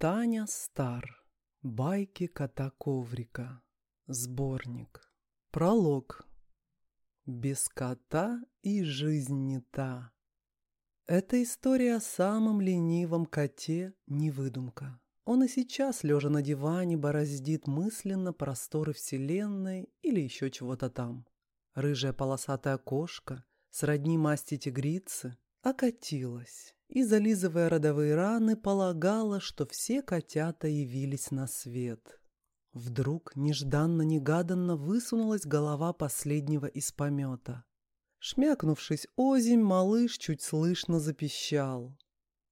Таня Стар. Байки кота Коврика. Сборник. Пролог. Без кота и жизнь не та. Эта история о самом ленивом коте – не выдумка. Он и сейчас, лежа на диване, бороздит мысленно просторы вселенной или еще чего-то там. Рыжая полосатая кошка, сродни масти тигрицы, окатилась и, зализывая родовые раны, полагала, что все котята явились на свет. Вдруг нежданно-негаданно высунулась голова последнего из помета. Шмякнувшись озимь, малыш чуть слышно запищал.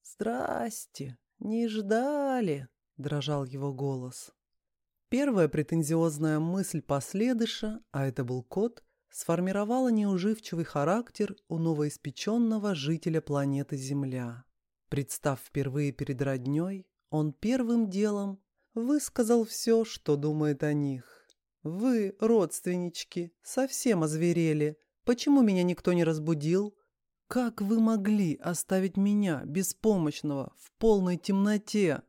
«Здрасте! Не ждали!» — дрожал его голос. Первая претензиозная мысль последыша, а это был кот, сформировала неуживчивый характер у новоиспеченного жителя планеты Земля. Представ впервые перед родней, он первым делом высказал все, что думает о них. «Вы, родственнички, совсем озверели. Почему меня никто не разбудил? Как вы могли оставить меня, беспомощного, в полной темноте?»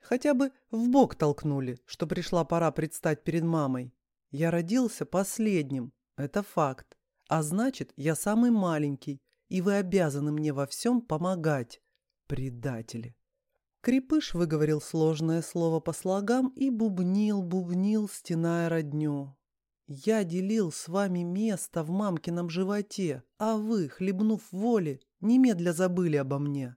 Хотя бы в бок толкнули, что пришла пора предстать перед мамой. Я родился последним, это факт. А значит, я самый маленький, и вы обязаны мне во всем помогать. Предатели. Крепыш выговорил сложное слово по слогам и бубнил, бубнил, стеная родню. «Я делил с вами место в мамкином животе, а вы, хлебнув воли, немедля забыли обо мне.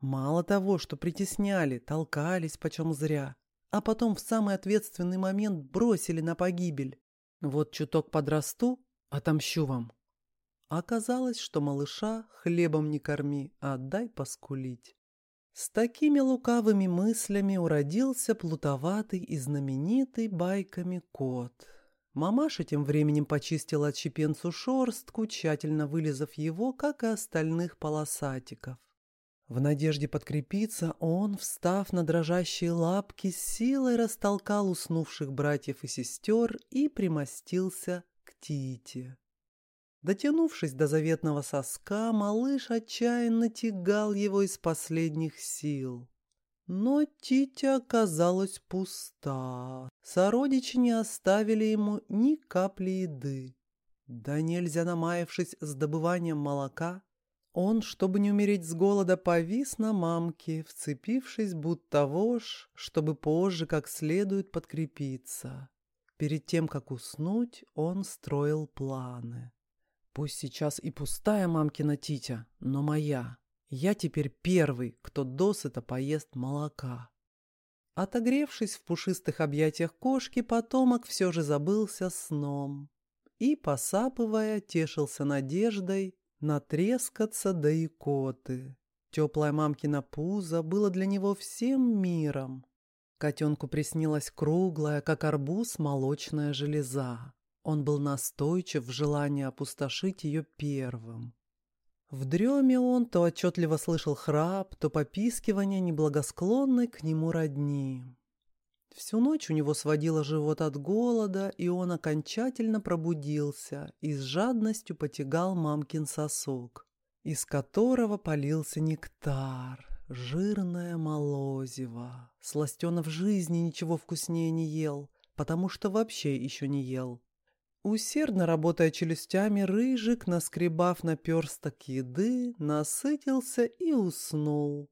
Мало того, что притесняли, толкались почем зря, а потом в самый ответственный момент бросили на погибель. Вот чуток подрасту, отомщу вам. Оказалось, что малыша хлебом не корми, а дай поскулить. С такими лукавыми мыслями уродился плутоватый и знаменитый байками кот. Мамаша тем временем почистила отщепенцу шорстку, тщательно вылезав его, как и остальных полосатиков. В надежде подкрепиться, он, встав на дрожащие лапки, силой растолкал уснувших братьев и сестер и примостился к Тите. Дотянувшись до заветного соска, малыш отчаянно тягал его из последних сил. Но Титя оказалась пуста. Сородичи не оставили ему ни капли еды. Да нельзя намаявшись с добыванием молока, он, чтобы не умереть с голода, повис на мамке, вцепившись будто вож, чтобы позже как следует подкрепиться. Перед тем, как уснуть, он строил планы. Пусть сейчас и пустая мамкина титя, но моя. Я теперь первый, кто досыта поест молока. Отогревшись в пушистых объятиях кошки, потомок все же забылся сном и, посапывая, тешился надеждой, натрескаться до икоты. Теплая мамкина пузо было для него всем миром. Котенку приснилась круглая, как арбуз, молочная железа. Он был настойчив в желании опустошить ее первым. В дреме он то отчетливо слышал храп, то попискивание неблагосклонной к нему родни. Всю ночь у него сводило живот от голода, и он окончательно пробудился и с жадностью потягал мамкин сосок, из которого полился нектар, жирное молозиво. Сластена в жизни ничего вкуснее не ел, потому что вообще еще не ел. Усердно работая челюстями, рыжик, наскребав наперсток еды, насытился и уснул.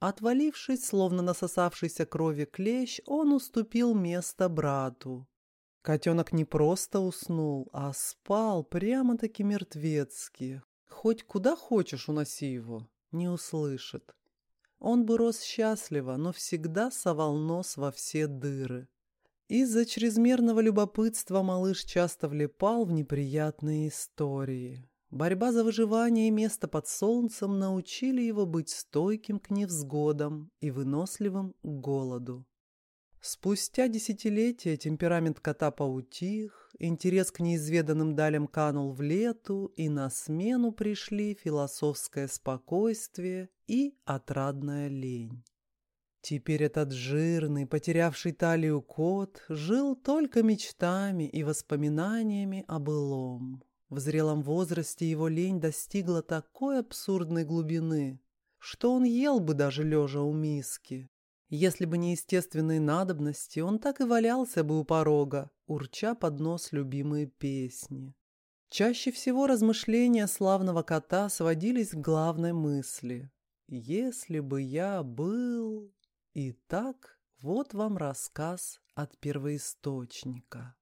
Отвалившись, словно насосавшийся крови клещ, он уступил место брату. Котенок не просто уснул, а спал прямо-таки мертвецки. Хоть куда хочешь уноси его, не услышит. Он бы рос счастливо, но всегда совал нос во все дыры. Из-за чрезмерного любопытства малыш часто влипал в неприятные истории. Борьба за выживание и место под солнцем научили его быть стойким к невзгодам и выносливым к голоду. Спустя десятилетия темперамент кота поутих, интерес к неизведанным далям канул в лету, и на смену пришли философское спокойствие и отрадная лень. Теперь этот жирный, потерявший талию кот жил только мечтами и воспоминаниями о былом. В зрелом возрасте его лень достигла такой абсурдной глубины, что он ел бы даже лежа у миски. Если бы не естественные надобности, он так и валялся бы у порога, урча под нос любимые песни. Чаще всего размышления славного кота сводились к главной мысли. «Если бы я был...» Итак, вот вам рассказ от первоисточника.